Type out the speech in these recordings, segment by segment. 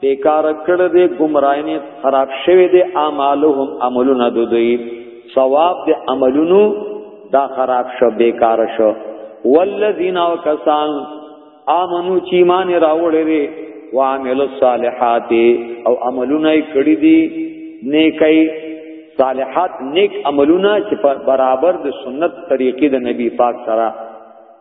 بیکار کړ دې گمراهی خراب شوه دې اعمالهم عملونه دوی ثواب دې عملونو دا خراب شو بیکار شو والذین وکسان امنو چې ایمان راوړې دې وعمل الصالحات او عملونه کړې دې نیکي صالحات نیک عملونه چې برابر د سنت طریقې د نبی پاک سره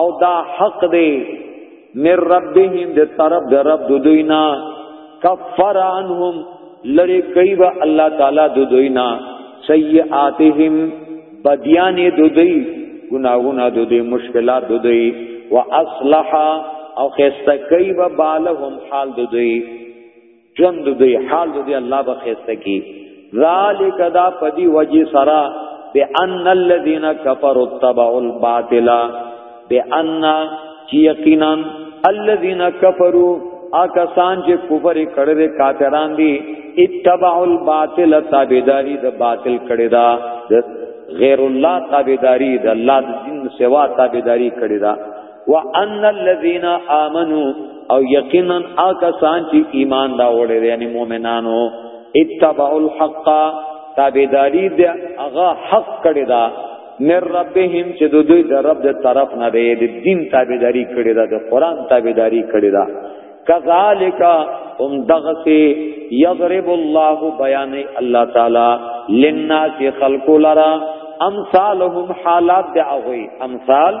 او دا حق دی من ربهم د طرف د رب د دوینا کفر عنهم لری کوي با الله تعالی د دوینا سیئاتهم بدیان د دوی ګناهونه د دوی مشکلات د دوی واصلح او خسته کوي با بالهم حال د دوی ژوند دی حال دی الله به خسته کی ذالک دا پدی وجه سرا بان الذين كفروا اتبعوا الباطل بان یقینا الذين كفروا آکسان چې کفر کړي دي کافران دي اتبعوا الباطل تابعداري د باطل کړي دا غیر الله تابعداري د الله د دین سوا تابعداري کړي دا وان الذين امنوا او یقینا آکسان چې ایمان دا وړي یعنی مؤمنانو اتبعوا الحق تابعداری د هغه حق کړی دا مر ربهم چې د دوی د رب د طرف نه دی د دین تابعداری کړی دا د قران تابعداری کړی دا کذالک هم دغسی یضرب الله بیان الله تعالی للناس خلق لرا امثالهم حالات دعوی امثال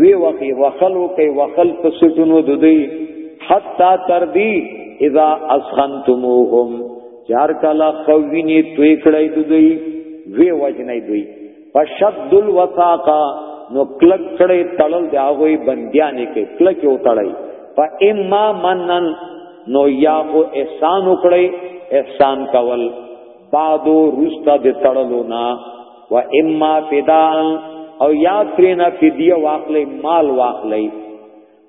وی وخی وخل وکي وخل په سټونو ددی حتا تر دی اذا اسخنتموهم چار کلا خوینی توی کړای ددی وی وجنای دوی فشد الوثاقا نو کلک کړي تړل دی هغه بندیانې کې کلک یو تړي په اما منن نو یا او احسان وکړي احسان کول بعدو رستا د تړلو نه و اما فدا او یا ترینا فدیه واخلی مال واخلی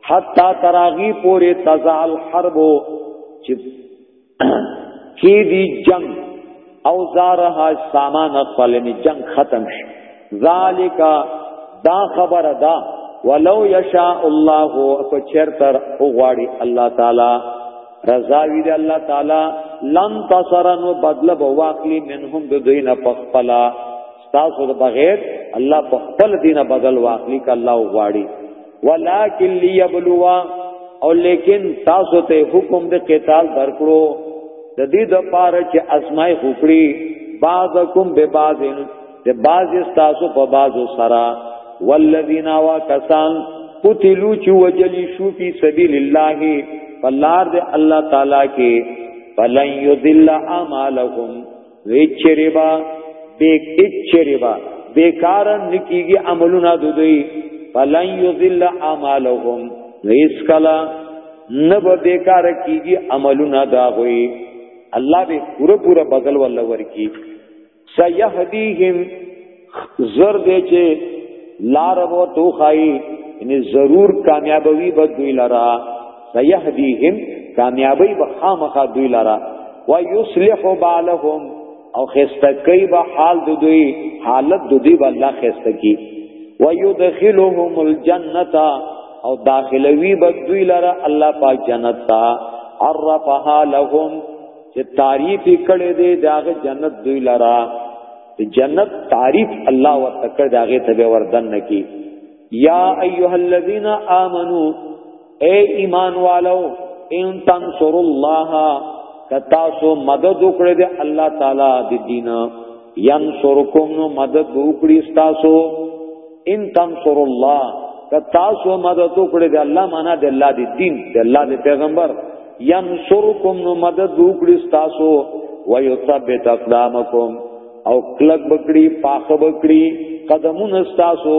حتا تراغی پوری تزال حرب چې کی دی جنگ او زارها سامان خپل می جنگ ختم شي ذالک دا خبر دا ولو یشاء الله فچرتر او غواړي الله تعالی رضاوی دی الله تعالی لن تصرنو بدل به واقلی منهم د دوی نه پخپلا تاسو د بغیر الله په خپل دینه بدل واقلی ک الله غواړي ولکن ليبلوا او لیکن تاسو ته حکم د قتال درکړو د دې د پاره چې ازمای خوکړي بعضکم به بعضن د باز استاسو په بازو سرا والذین وا کسان قتلوا چو وجلی شو فی سبیل الله فلار د الله تعالی کې فلن یذل اعمالهم وچریبا بیک اچریبا بیکار نکیږي عملونه دوی فلن یذل اعمالهم ویس کلا نب بیکار کیږي عملونه دا غوي الله به پورا پورا بدل ول ورکی سيهديهم زر دې چې لار وو تو خای ان ضرور کامیابوي به دوی لرا سيهديهم کامیابی به خامخا دوی لرا ويصلح بالهم او خسته کوي به حال د دوی حالت د دوی به الله خسته کی ويدخلهم الجنه او داخلوي به دوی لره الله پاک جنت تا عرفها لهم چې تعریف کړي دي داغه جنت دوی لرا جنت تعریف الله وتکړه داغه ته وردن نکي یا ایها الذین آمنو اے ایمان والو ان تنصروا الله کتا سو مدد وکړي دي الله تعالی د دینه ینصرکم نو مدد وکړي تاسو ان تنصر الله که تاسو مدد وکړي د الله معنا د الله د دین د الله د پیغمبر ینصرکم نو مدد وکړي تاسو ويثبت اقدامکم او کلک بکړي پاخه بکړي قدمونه تاسو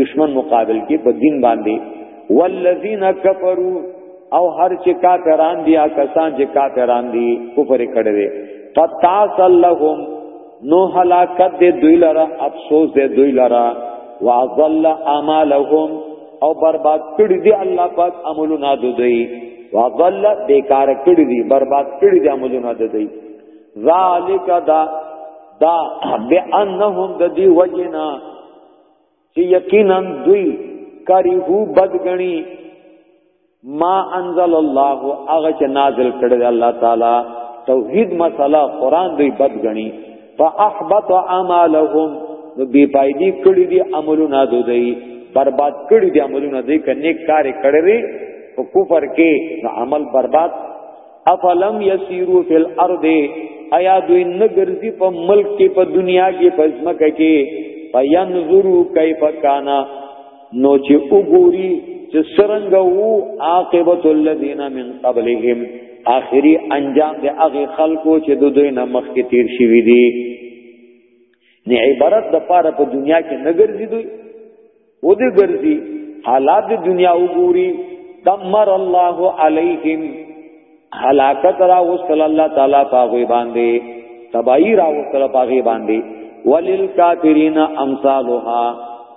دشمن مقابل کې په دین باندې والذین کفروا او هر چې کافران دي هغه کسان چې کافران دي کفر کړي دي فتاس لهم نو هلاکت دې دوی لره افسوس دې دوی لره واضل اعمالهم او برباد کړي دي الله پاک عملونه دوی واضل بیکار کړي دي برباد کړي دي عملونه دوی ذالک دا دا بانهم د دې وجنا چې یقینا دوی کریهو بدګنی ما انزل الله هغه چې نازل کړی الله تعالی توحید مسله قران دوی بدګنی فاحبط اعمالهم نو بی پایدی کړی دی عملونه دوی برباد کړی دی عملونه دوی کني کار کړی او کفر کې عمل برباد افلم یسیرو فی الارض ایا دوی نه ګرځي په ملک کې په دنیا کې په ځمکه کې فینظروا کیف کان نو چې وګوري چې سرنګ وو عاقبت الذین من قبلهم آخری انجام د هغه خلکو چې د دوی نه مخکې تیر شوی دي نه عبارت د پاره په دنیا کې نه ګرځي دوی و دې ګرځي حالات د دنیا وګوري دمر الله علیهم هلاکت را وصل الله تعالی پاغوی باندې تبایی را وصل پاغوی باندې وللکافرین امثالها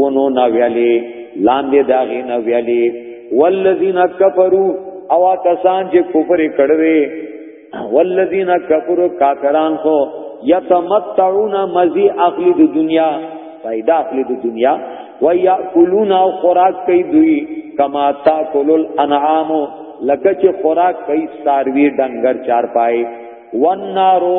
ونو نا ویلی لاندې داغې نا ویلی والذین کفرو او کسان چې کفر کړوي والذین کفرو کافران خو یتمتعون مزی اخلی د دنیا فائدہ اخلی د دنیا و یاکلون او خوراک کوي دوی کما تاکل الانعام لکه چې خوراک کوي ساروی ډنګر چار پای والنارو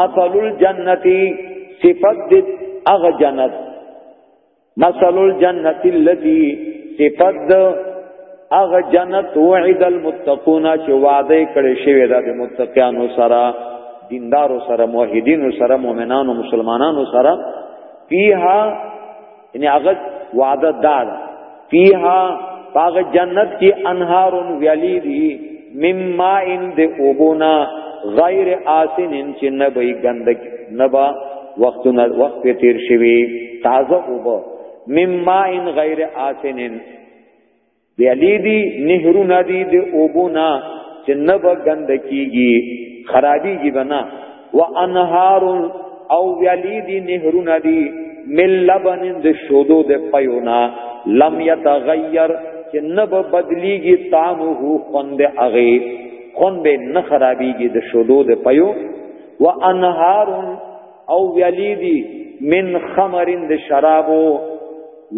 مثل الجنتی صفت دی اغ جنت مثل الجنت التي صفت دی اغ جنت وعد المتقون چې وعده کړی شوی دا د متقینو سره دیندارو سره موحدینو سره مؤمنانو مسلمانانو سره فیها یعنی هغه وعده دار فیها باغ جنت کی انهارون ویلی دی مما ان د اوبونا غیر آسن ان چې نه به ګندګ نه با وخت نه وخت په تیر شوی تازه اوبو مما ان غیر آسن ویلی دی نهرو ندی دی اوبونا چې نه به ګند کیږي خرابيږي بنا وانهار او ویلی دی نهرو ندی مل لبن د شودو د پيونا لم يتغير چې نه به بدليږي طعمه خوند اغه خوند نه خرابيږي د شودو د پيو وانهار او ویلی دی من خمرین د شرابو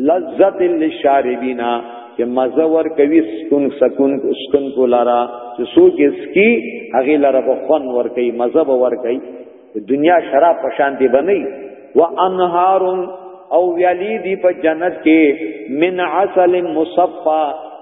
لذت للشاربینا چې مزه ور کوي سکون سکون سکون کو لارا چې سوچ اسکی هغه لارا په فن ور کوي مزه به ور کوي دنیا شراب په شان دی بنئ و انهار او ویلی دی په جنت کې من عسل مصفا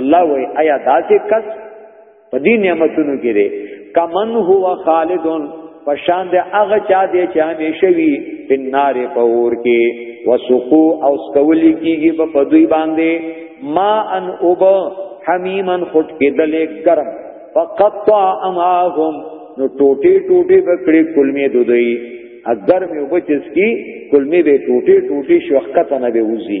الله وای آیا داسې کس په دې نعمتونو کې دی کمن هو خالدون پشان د هغه چا دی چې همیشه وي په نار په اور کې وسقو او سکولی کیږي په پدوی باندې ما ان اوب حمیمن خټ کې دلې ګرم فقطع اماهم نو ټوټي ټوټي بکړي کلمې دودوي اگر مې وبچس کی کلمې به ټوټي ټوټي شوخته نه به وزي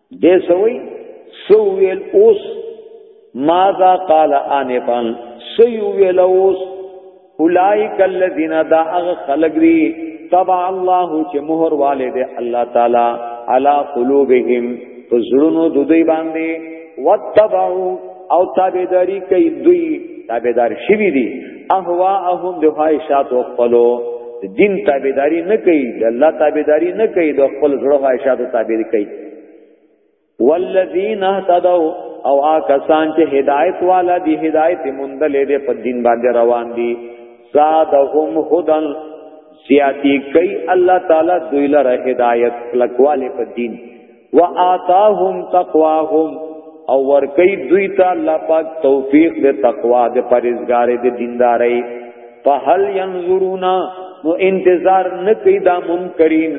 دې سوي سو ویل اوس ماذا قال انفن سيو ویل اوس اولائک الذین دا اغ خلق دی تبع الله چې مہر والد الله تعالی علی قلوبهم فزړونو د دوی باندې وتبعوا او تابعداري کوي دوی تابعدار شوی دي اهواهم د خواهشات او خپلو دین تابعداري نه کوي د الله تابعداري نه کوي د خپل زړه خواهشات او تابعداري کوي والذین اهتدوا او آکسان چې هدایت والا دی هدایت مندلې دې په دین باندې روان دي زادهم هدن زیاتی کوي الله تعالی دوی لره هدایت لکواله په دین وآتاهم تقواهم او ورکی دوی ته الله پاک توفیق د تقوا د پرهیزګارې د دیندارۍ فهل ينظرون نو انتظار نه کوي دا منکرین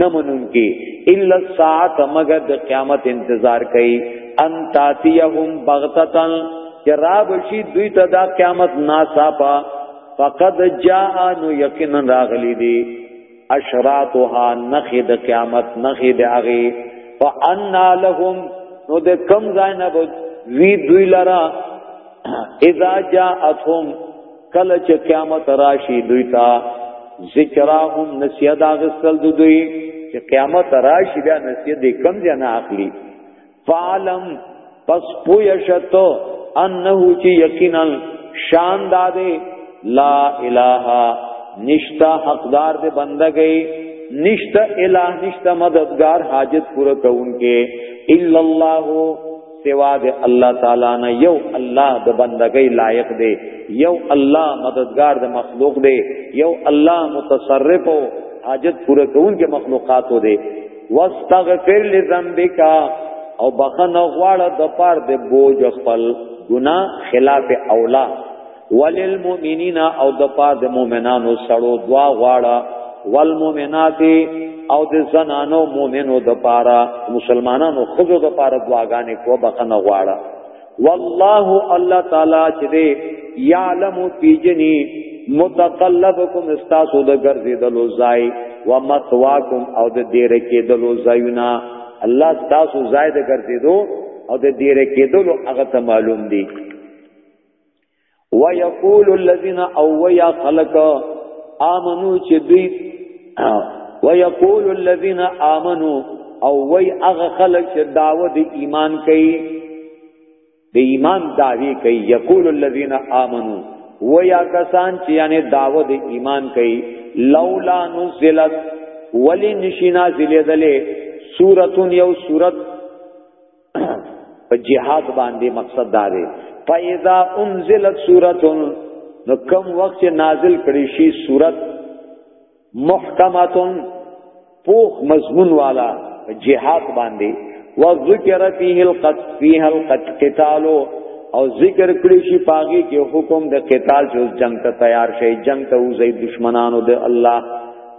نه منون کی الا الساعه مگر د قیامت انتظار کوي ان تاتيهم بغتتن جراب شي دوی ته دا قیامت ناصافه فقد جاء نو یقینا راغلی دی اشراتها نخي د قیامت نخي د اغي فانا لهم نو د کم ځای نه بو وی دوی لرا اذا جاءتهم کله چې قیامت راشي دوی تا ذکراهم نسیدا غسل دوی چې قیامت راشي بیا نسیدا کم ځای نه اخلي فعلم پس پویشت انه چی یقینا شان دادے لا الہ نشتا حقدار دے بندگئی نشتا الہ نشتا مددگار حاجت پورا کون کے الا اللہ سوا دے اللہ تعالی نه یو الله د بندګۍ لایق دی یو الله مددگار د مخلوق دی یو الله متصرف او حاجت پوره کون کې مخلوقات دی واستغفر لذنبک او بخنه غواړه د پار د بوج خپل ګنا خلاف اولا وللمؤمنین او د پار د مؤمنانو سړو دعا غواړه والمؤمنات او د زنانو مؤمنو د پاره مسلمانانو خزو د پاره دعاګانې کو بخنه غواړه والله الله تعالی چې دی یعلم پیجنی متقلبکم استاسو د ګرځیدلو ځای و متواکم او د دیر کېدلو ځایونه الله تاسو ځای د ګرځیدو او د دیر کېدلو هغه ته معلوم دی ويقول الذين او ويا خلق امنو چې دوی ويقول الذين امنو او وی هغه خلق چې داوه د ایمان کوي د ایمان داوی کوي یقول الذين امنو ويا کسان چې یعنی داوه د ایمان کوي لولا نزلت ولی نشینا ذلیدلې سورتون یو سورت په جهاد باندې مقصد دا دی فاذا انزلت سوره نو کم وخت چې نازل کړي شي سوره محکمه پوخ مضمون والا جهاد باندې وذکر فيه القتل فيه القتال او ذکر کړی شي پاغي کې حکم د قتال چې جنگ ته تیار شي جنگ ته وځي دشمنانو د الله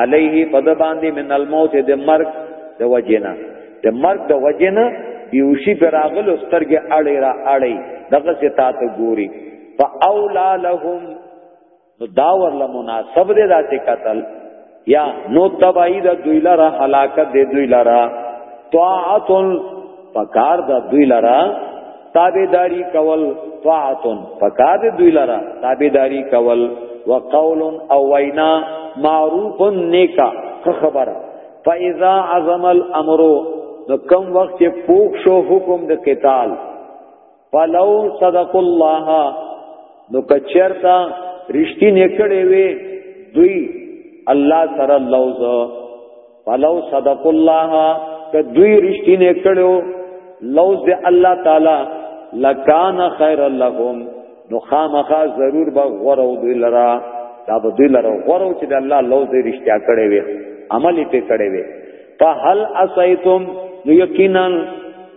علیه پد باندې من الموت د مرګ د وجنه د مرګ د وجنه بیوشي براغل سترګې اړې را اړې دغه ستا ته ګوري فاولا لهم نو دا ورله مناسب دی دا چې قتل یا نو تبعی د دوی لره هلاکت د دوی لره طاعت فکار د دوی لره تابعداری کول طاعتن فقاد دوی لرا تابعداری کول وقول او وینا معروف نیکا خبر فاذا عظم الامر نو کم وخت پوښ شو حکم د قتال فلو صدق الله نو کچرتا رښتینه کړي وي دوی الله سره لوز فلو صدق الله که دوی رښتینه کړو لوز د الله تعالی لکان خیر لهم نو خامخا ضرور به غورو دوی لرا دا به دوی لرا غورو چې د الله لوز دې رښتیا کړي وي عمل یې کړي وي فهل اسیتم نو یقینا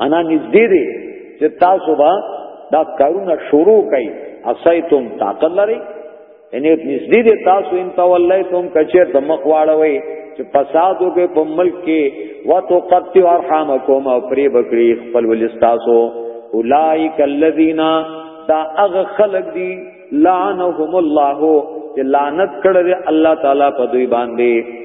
معنا نږدې دی چې تاسو به دا کارونه شروع کړئ اسایتم طاقت لري یعنی نږدې دی تاسو ان تولیتم کچیر د مخ واړوي چې فساد وکړي په ملک کې وتقطع ارحامکم او پری بکړي خپل ولستاسو اولائک الذین دا اغه خلق دی لعنهم الله چې لعنت کړی الله تعالی په دوی باندې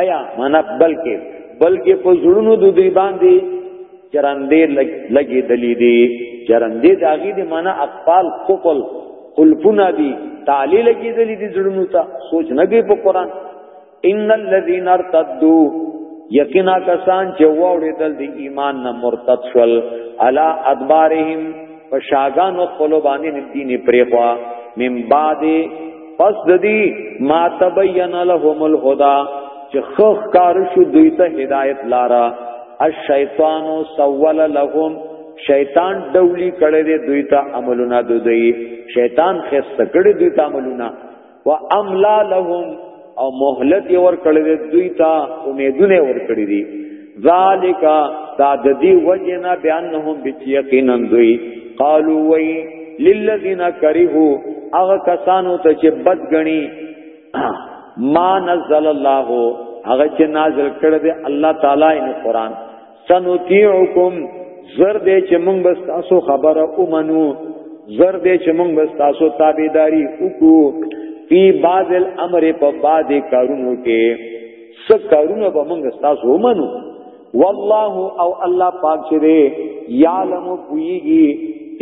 آیا معنا بلکې بلکې په زړونو د دوی باندې چرندې لګې دلی دي چرندې د هغه د معنا اقفال خپل قلفونه دي تعالی لګې دلی دي زړونو ته سوچ نه کوي په قران ان الذين ارتدوا یقینا کسان چې وړې دل دی ایمان نه مرتد شول الا ادبارهم فشاغان خپل باندې دین پرې خوا من بعد پس د دې ما تبین لهم الهدى چې خخ کار شو دوی ته هدایت لارا الشیطان سول لهم شیطان ډولی کړي دي دوی ته عملونه دوی شیطان خسته کړي دوی ته عملونه وا املا لهم او مهلت ور کړي دي دوی ته امیدونه ور کړي دي ذالک دا د دې وجنا بیانهم بچیقینا دوی قالو وی للذین کرهو هغه کسانو ته چې بد غنی ما نزل الله هغه چې نازل کړ دې الله تعالی ان قران سنطيعكم زر دې چې موږ بس تاسو خبره اومنو زر دې چې موږ بس تاسو تابعداري وکړو فی بعض الامر په بعض کارونو کې څه کارونه به موږ تاسو ومنو والله او الله پاک چې دی یعلم پویږي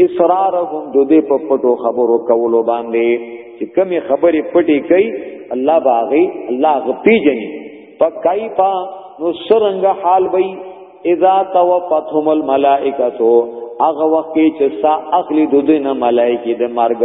اسرارهم د دې په پټو خبرو کولو باندې چې کمی خبرې پټې کوي الله باغی الله غپی جنې پکای پا نو سرنګ حال وي اذا توفتهم الملائکه هغه وخت چې سا اخلي د دینه ملائکه د مرګ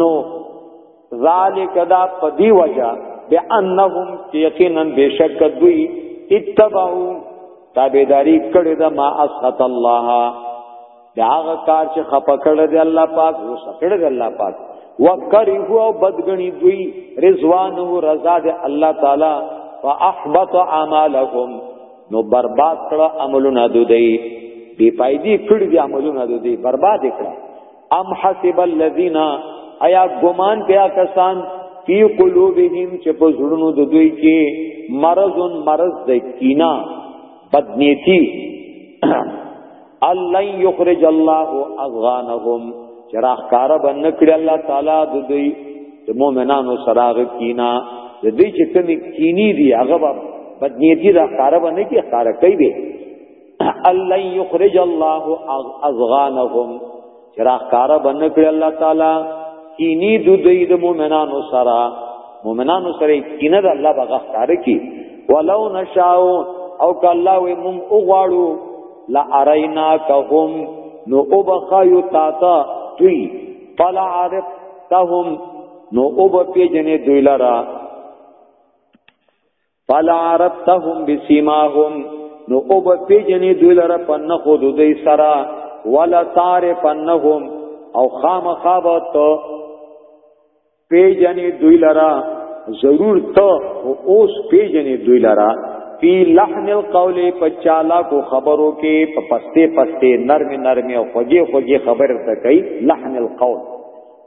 نو ذالک دا پدی وجہ بانهم یقینا بشک دوی اتبعو تابعداری کړی دا ما اسخط الله دا هغه کار چې خپه کړی دی الله پاک او سکړی دی الله پاک وکره او بدګنی دوی رضوان او رضا دی الله تعالی فاحبط اعمالهم نو برباد کړه عملونه دوی دی پایدی کړی دی عملونه دوی برباد کړه ام حسب الذين ایا ګمان بیا کسان فی قلوبهم چې په زړونو د دوی کې مرض مرض د کینا بدنیتی الله یخرج الله اذغانهم چراغ کار بن کړی الله تعالی د دوی د مؤمنانو سراغ کینا د دې چې کوم کینی دی هغه بدنیتی دا کار باندې کې کار کوي الله یخرج الله اذغانهم چراغ کارا بن کړ الله تعالی کینی دو دوی د مؤمنانو سره مؤمنانو سره کینه د الله بغخ کار کی ولو نشاو او کله وی مم اوغواړو لا ارینا کهم نو وبخایو تا تا دوی فلا عرفتهم نو وب پیجنې دوی لرا فلا عرفتهم بسیماهم نو او به پیجنې دوی لره په نه خو دوی سره ولا تعرفنهم او خامخابت پیجنې دوی لره ضرور ته او اوس پیجنې دوی لره فی لحن القول په چالا کو خبرو کې په پسته پسته نرم نرم او خوږه خوږه خبر ته کوي لحن القول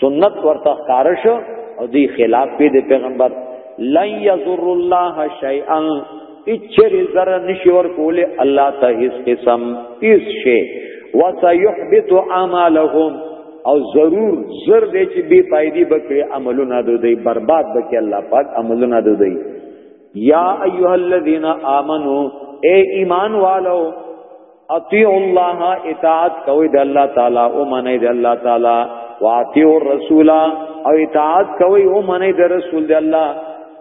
سنت ورته ښکار شو او دی خلاف پی دی پیغمبر لن یضر الله شیئا اچر زر نشی ور کول الله ته هیڅ قسم هیڅ شی وسيحبط اعمالهم او ضرور زر دې چې بے فائدې بکړي عملونه د دوی برباد بکړي الله پاک عملونه د دوی یا ایها الذین آمنو اے ایمان والو اطیع الله اطاعت کوي د الله تعالی او منی د الله تعالی واطیع الرسول او اطاعت کوي او منی د رسول د الله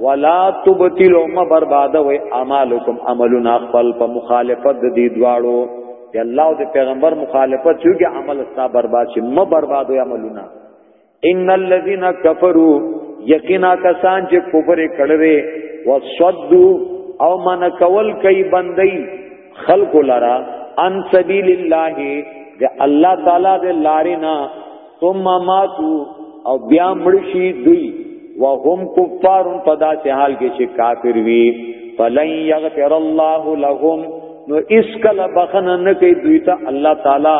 ولا تبتلوا ما برباد و اعمالکم عملنا خپل په مخالفت د دې دواړو د الله او د پیغمبر مخالفت چې عمل ستا برباد شي ما برباد و عملنا ان الذين كفروا یقینا کسان چې کفر کړي وصدو او من کول کوي بندي خلق لرا ان سبیل الله د الله تعالی د لارې نه ثم ماتو او بیا مرشي دوی وهم کفار پدا سه حال کې چې کافر وي فلن یغفر الله لهم نو اسکل بخنه نه کوي دوی ته الله تعالی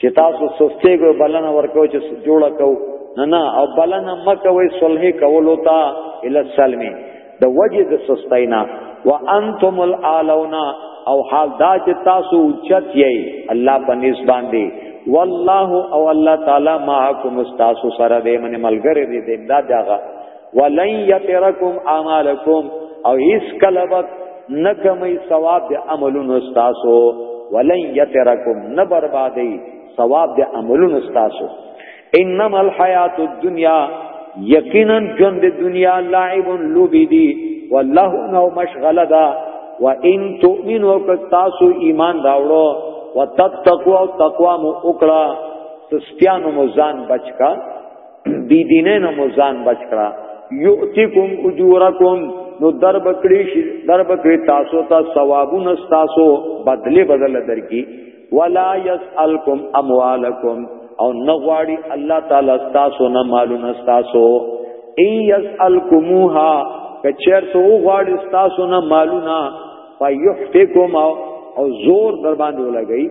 چې تاسو سستې کو بلنه ورکو چې جوړه کو نه نه او بلنه مکوي صلح کولو تا ال سلمي د وجه د سستینا وانتم الالون او حال دا چې تاسو اوچت یې الله په نس باندې والله او الله تعالی معکم استاسو سره دې منه ملګری دې دې دا داغه ولن یترکم اعمالکم او هیڅ کله به نکمې ثواب د عملونو تاسو ولن یترکم نه بربادي ثواب د عملونو تاسو انما الحیات الدنیا یقینا ژوند د دنیا لعب لوبی دی والله نو مشغله ده و ان تؤمنو که تاسو ایمان راوړو و تتقوا او تقوا مو وکړه سستیانو مو ځان بچکا بی دینه نه مزان بچ کړه یؤتکم اجورکم نو در بکړی شي در بکړی تاسو ته ثوابونه تاسو بدله بدله درکې ولا یسالکم اموالکم او نغواړي الله تعالی تاسو نه مالونه تاسو ای یسالکموها کچر سو غواړي تاسو نه مالونه فیحتکم او زور در باندې ولګی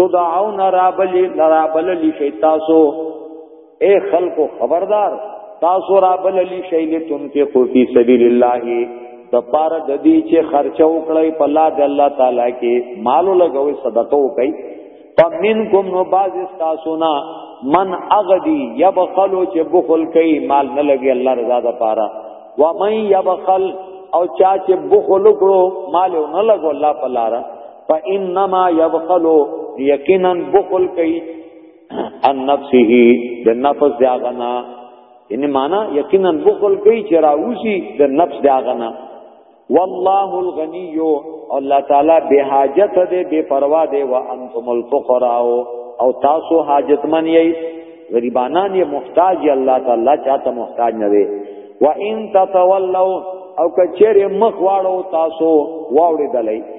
تدعون رابلی لرابل لی شی تاسو اے خلق خبردار تاسو رابل لی شی لتنفقو فی سبیل اللہ د پار د دې چې خرچه وکړی په لا د الله تعالی کې مالو لګوي صدقه وکړي فمنکم نو باز استاسونا من اغدی یبخلو چې بخل کوي مال نه لګي الله رضا د پاره و من یبخل او چا چې بخل وکړو مال نه لګو الله په لاره فانما يبخل یقینا بخل کوي ان نفسه د نفس دی غنا یعنی معنا یقینا بخل کوي چې راوسی د نفس دی غنا والله الغنی الله تعالی به حاجت دی بے پروا دی وانتم الفقراء او تاسو حاجتمن یی غریبانان یې محتاج الله تعالی چاته محتاج نه دی و ان تتولوا او کچره مخ واړو تاسو واوړې دلای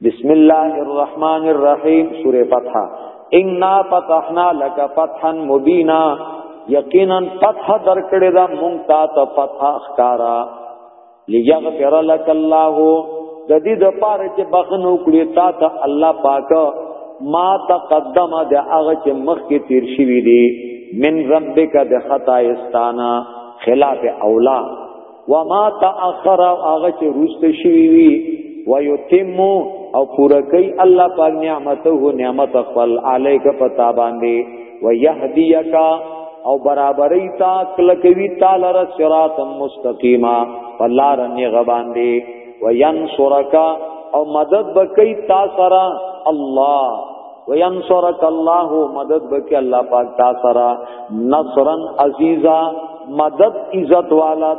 بسم الله الرحمن الرحیم سوره فتح ان فتحنا لك فتحا مبینا یقینا فتح درکړه دا مونږ تا ته فتح ښکارا ليغفر لك الله د دې د پاره چې بخنو کړی تا ته الله پاک ما تقدم د هغه چې مخ کې تیر شوی دی من ربک د خطا استانا خلاف اولا وما تاخر هغه چې روست شوی وي ويتم او پورا کوي الله پاک نعمته نعمت خپل عليك پتا باندې ويهديك او برابرۍ تا کله کوي تعالی را صراط مستقیما فلار نه غبان دي وينصرك او مدد بکي تا سره الله وینصرک الله مدد بکی الله پاک تا سرا نصرا عزیزا مدد عزت والا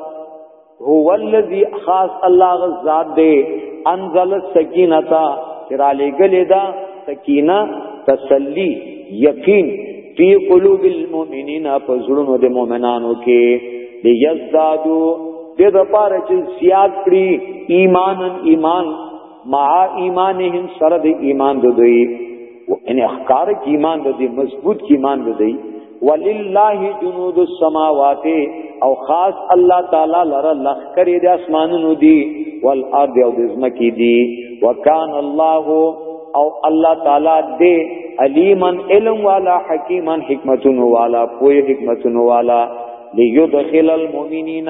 هو الذی خاص الله غزاد دے انزل السکینه چرا لګلې دا سکینه تسلی یقین فی قلوب المؤمنین فزړونو د مؤمنانو کې لیزدادو دې د پاره چې زیات کړي ایمانن ایمان مع ایمانهم سره د ایمان د دوی ان احکار کی ایمان د دوی مضبوط کی ایمان د دوی ولله جنود السماوات او خاص الله تعالی لره لخر د اسمانونو دی والارض او د زمکی دی وکان الله او الله تعالی دی علیمن علم والا حکیمن حکمتون والا پوی حکمتون والا لیدخل المؤمنین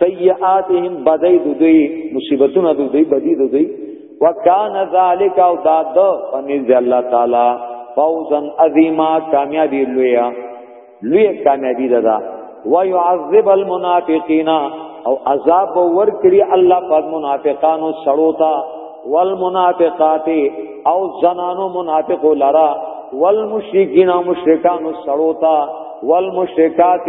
سیئاتهم بدای د دوی مصیبتونه د دوی بدی د دوی وکانه ذالک او داد فنز الله تعالی فوزا عظیما کامیابی لویا لوی کامیابی ده و يعذب المنافقین او عذاب ور کړی الله پاک منافقانو سړو تا والمنافقات او زنانو منافق لرا والمشرکین او مشرکانو سړو تا والمشرکات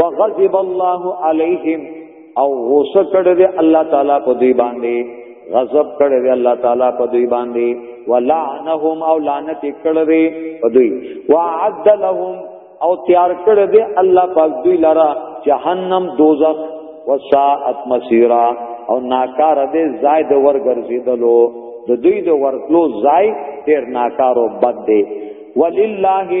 وغضب الله عليهم او غوسه کړی دی الله تعالی په دوی باندې غضب کړی دی الله تعالی په دوی باندې ولعنهم او لعنت کړی دی په دوی وعد لهم او تیار کړی دی الله پاک دوی لرا جهنم دوزخ وساعت مسیرا او ناکار دی زائد ور ګرځیدلو د دوی د ورتلو زائد ډیر ناکارو بد دی ولله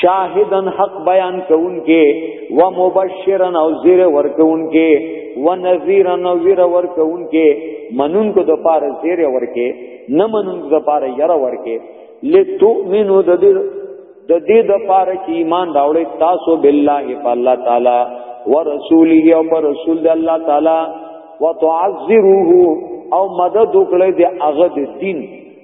شاهدن حق بیان کون کې و مبشرن او زیر ور کون کې و نذیرن او ویر ور کون کې منون کو د پار زیر ور کې نه منون د پار یره ور کې لتؤمنو د دې د دې د پاره چې ایمان راوړې تاسو بالله په الله تعالی ورسوله او پر رسول الله تعالی وتعذروه او مدد وکړي د هغه د دین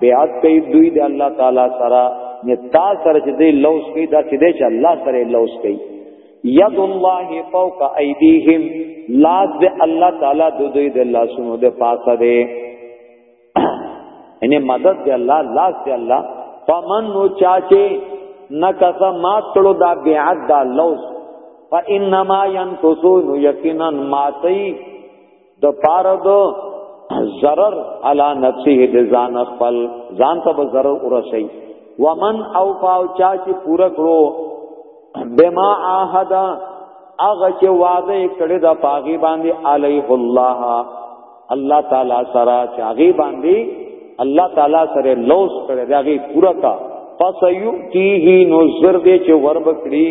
بیعت کوي دوی د الله تعالی سره نه تا سره چې دی لوس کوي دا چې دی چې الله سره لوس کوي ید الله فوق ایدیهم لاس د الله تعالی د دوی د لاسونو د پاسه دی یعنی مدد د الله لاس د الله فمن نو چاچه نکس ما تړو دا بیعت دا لوس فانما ينقصون یقینا ماتی د پاره دو ضرر علی نفسه د ځان خپل ځان ته به ضرر ورسي ومن او پاو چا چې پورا کړو بما عهد اغه چې وعده کړی دا پاغي باندې علیه الله الله تعالی سره چې هغه باندې الله تعالی سره لوس کړی دا هغه پورا کا فسیؤتیه نو زر دې چې ورب کړی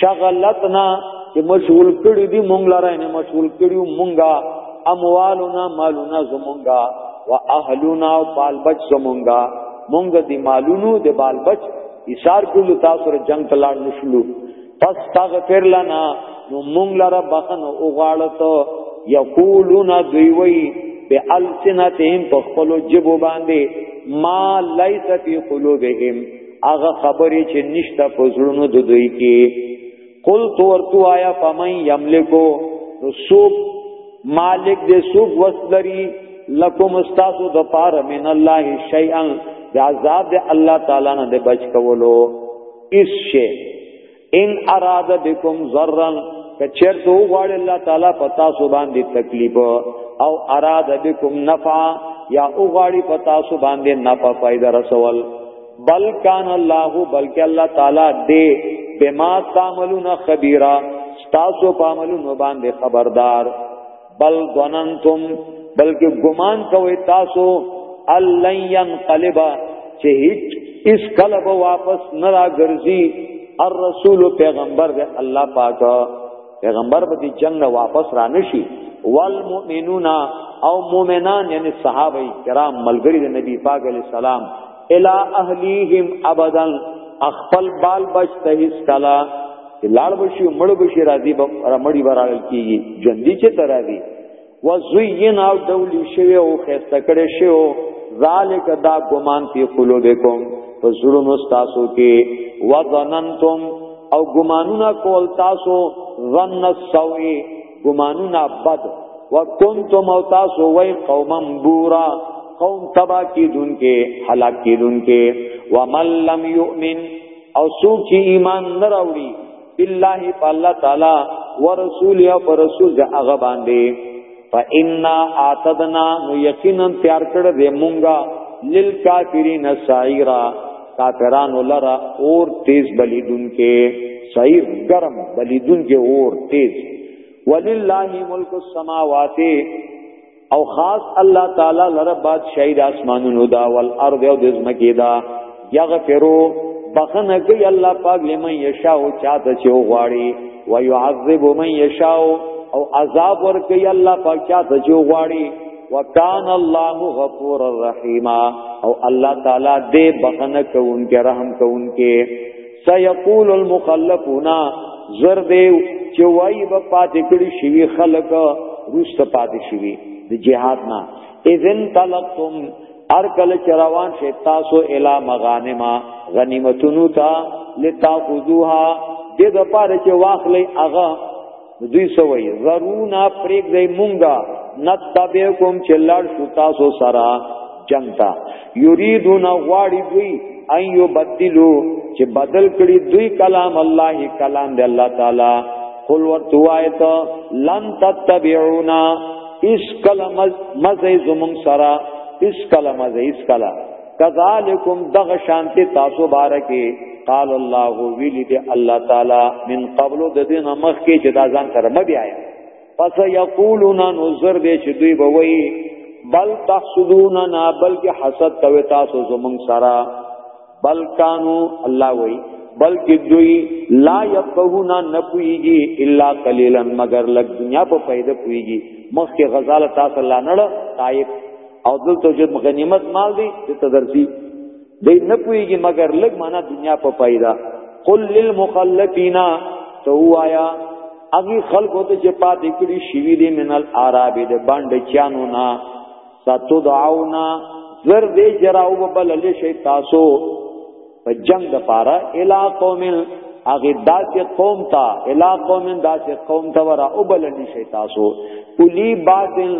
شغلتنا چې مشغول کړي دي مونږ لره نه مشغول کړي مونږه اموالنا مالنا زمونږه واهلنا او بال بچ زمونږه مونږ دي مالونو دي بال بچ اشار کولو تاسو سره جنگ تلاړ نشلو پس تغفر لنا نو مونږ لره بخنه او غاړه یقولون دوی وی به السنتهم په خپل جبو باندې ما ليس في قلوبهم هغه خبرې چې نشته په زړونو د دوی کې قل تو ورتو آیا فمن یملکو نو سوق مالک دې سوق وسلری لکم استاسو د پار من الله شیئا د عذاب د الله تعالی نه د بچ کولو اس شی ان اراد بكم ضرا کچر تو غواړ الله تعالی پتا سو باندې تکلیف او اراد بكم نفعا یا او غواړي پتا سو باندې نفع فائدہ رسول بل کان الله بلک الله تعالی دې بما تعملون خبيرا تاسو په عملونو باندې خبردار بل ظننتم بلکې ګمان کوي تاسو الله ينقلب چې هیڅ اس کلب واپس نه راګرځي الرسول پیغمبر دې الله پاک پیغمبر به دې جنگ واپس را نشي والمؤمنون او مؤمنان یعنی صحابه کرام ملګری د نبی پاک علی السلام الا اهلیهم ابدا خپل بال بچ ته هیڅ کلا لاړ بشي مړ بشي راضي به مړی برال کیږي جندي چې تراوی وزین او دولی شوی او خسته کړي شو ذالک دا ګمان فی قلوبکم فزړو مستاسو کې وظننتم او ګمانونه کول تاسو ظن السوء ګمانونه بد وکنتم او تاسو وای قوما بورا قوم تبا کی دن کې هلاک کی دن کې ومن لم یؤمن او سوق چې ایمان نه راوړي بالله الله تعالی ورسول او رسول د هغه باندې فإنا آتدنا نو یقینا تیار کړ دې مونږه للکافرین سایرا کافران لرا اور تیز بلیدون کې سعیر گرم بلیدون کې اور تیز وللہ ملک السماوات او خاص الله تعالی لره بادشاہی د اسمانونو دا ول ارض او د زمکی دا یغفرو بخنه کوي الله پاک لمن یشاء چاته چې غواړي و یعذب من یشاء او عذاب ور کوي الله پاک چاته چې غواړي وکان الله غفور الرحیم او الله تعالی دې بخنه کوونکې رحم کوونکې سيقول المخلفون زر دې چې وای په پاتې کړي شوی خلک روست پاتې شوی د جهاد نه اذن تلقتم ار کله چروان شي تاسو الا مغانما غنیمتونو تا لتاخذوها دې د پاره چې واخلې اغه دوی سوئی ضرونا پریک دی مونگا نتبیکم چې لړ شو تاسو سره جنگ تا یریدون غواړي دوی ایو بدلو چې بدل کړي دوی کلام الله کلام دی الله تعالی قل ورتوایت لن تتبعونا اس کلمز مزه زمون سرا اس کلمز اس کلمز کذالکم دغ شانتی تاسو بارکی قال الله ویلی دی الله تعالی من قبل د دین مخ کې چې دا ځان سره مبي آیا پس یقولون نذر دې چې دوی به وای بل تحسدوننا بلکې حسد کوي تاسو زمون سره بل کانو الله وای بلکې دوی لا یفقهون نه پويږي الا قليلا مگر لګ دنیا په پیدا پويږي مخکې غزال تاسو الله نړ تایب او دلته چې غنیمت مال دی چې تدرسی دی نه پويږي مګر لګ معنا دنیا په فائدہ قل للمخلفین تو آیا اغي خلق ته چې پاتې کړي شوی دی منل عرب دې باندې چانو نا ستو دعونا زر دې جراو بلل شي تاسو په جنگ د پاره الا قوم اغه داسې قوم تا الا قوم داسې قوم تا ورا او بلنی شي تاسو اولی باطل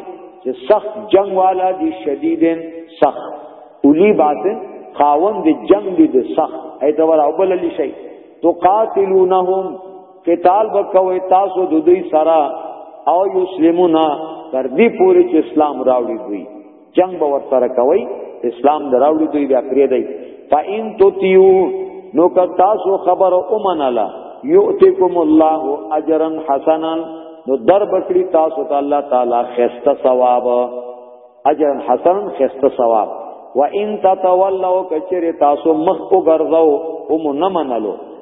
چې سخت جنگ والا دي شدیدن سخت اولی باطل خاوند دی جنگ دی د سخت ایت ور او بل لشی تو قاتلونهم قتال وکوي تاسو د دوی سره او یسلمونا تر دې پوري چې اسلام راوړي دوی جنگ به ورسره کوي اسلام دراوړي دوی بیا پرې دی فإن تطيعو نو که تاسو خبر او منله یؤتکم الله اجرا حسنا نو در بکړي تاسو ته الله تعالی خسته ثواب اجرا حسنا خسته ثواب و ان تتولوا کچری تاسو مخ کو ګرځاو او نه منلو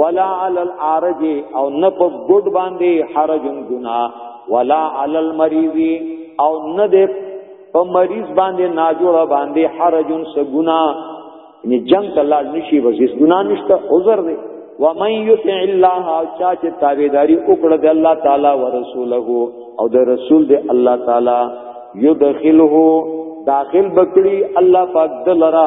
ولا علی العارج او نه په ګډ باندې حرج گنا ولا علی المریض او نه د په مریض باندې ناجوړ باندې حرج س گنا یعنی جنگ الله نشي وزیس گنا نشته عذر دی و من یطع الله او چا چې تابعداري وکړه د الله تعالی او رسوله او د رسول د الله تعالی یدخله داخل بکړي الله پاک دلرا